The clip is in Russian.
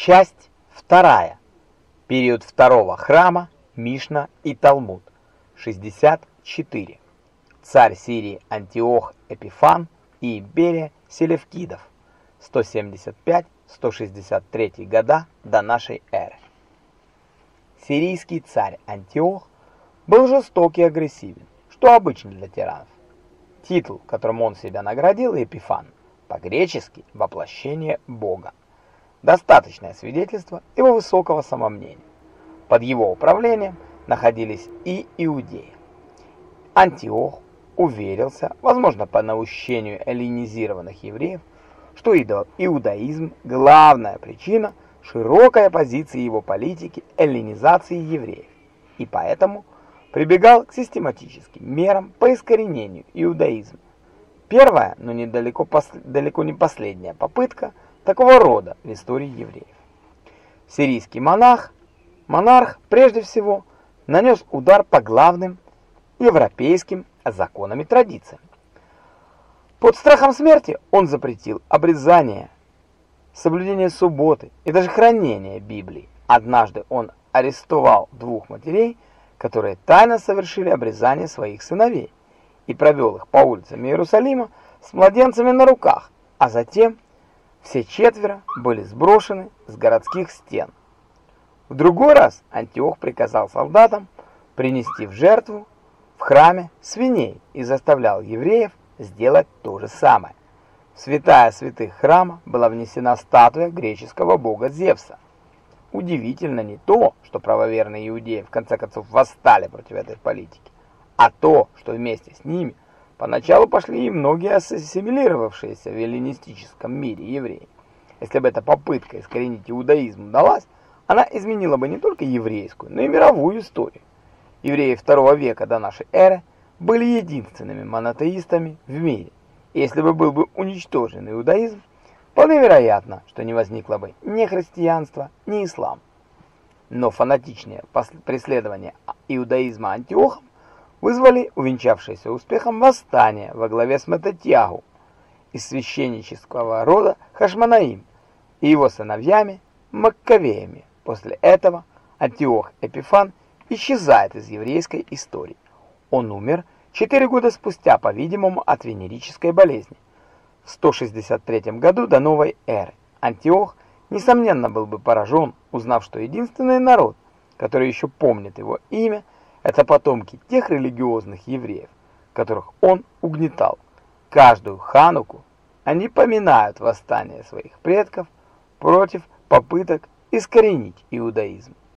Часть вторая. Период второго храма, Мишна и Талмуд. 64. Царь Сирии Антиох Эпифан и Берия Селевкидов. 175-163 года до нашей эры. Сирийский царь Антиох был жесток и агрессивен, что обычно для тиранов. Титул, которым он себя наградил, Эпифан, по-гречески «воплощение Бога». Достаточное свидетельство его высокого самомнения. Под его управлением находились и иудеи. Антиох уверился, возможно по наущению эллинизированных евреев, что иудаизм – главная причина широкой оппозиции его политики эллинизации евреев, и поэтому прибегал к систематическим мерам по искоренению иудаизма. Первая, но недалеко далеко не последняя попытка – такого рода в истории евреев. Сирийский монах, монарх прежде всего нанес удар по главным европейским законам и традициям. Под страхом смерти он запретил обрезание, соблюдение субботы и даже хранение Библии. Однажды он арестовал двух матерей, которые тайно совершили обрезание своих сыновей и провел их по улицам Иерусалима с младенцами на руках, а затем все четверо были сброшены с городских стен. В другой раз Антиох приказал солдатам принести в жертву в храме свиней и заставлял евреев сделать то же самое. В святая святых храма была внесена статуя греческого бога Зевса. Удивительно не то, что правоверные иудеи в конце концов восстали против этой политики, а то, что вместе с ними – Поначалу пошли и многие ассимилировавшиеся в эллинистическом мире евреи. Если бы эта попытка искоренить иудаизм удалась, она изменила бы не только еврейскую, но и мировую историю. Евреи второго века до нашей эры были единственными монотеистами в мире. И если бы был бы уничтожен иудаизм, вполне вероятно, что не возникло бы ни христианства, ни ислам. Но фанатичное преследование иудаизма Антиохом вызвали увенчавшееся успехом восстание во главе с Мататьягу из священнического рода Хашманаим и его сыновьями Маккавеями. После этого Антиох Эпифан исчезает из еврейской истории. Он умер четыре года спустя, по-видимому, от венерической болезни. В 163 году до новой эры Антиох, несомненно, был бы поражен, узнав, что единственный народ, который еще помнит его имя – это потомки тех религиозных евреев, которых он угнетал. Каждую хануку они поминают восстание своих предков против попыток искоренить иудаизм.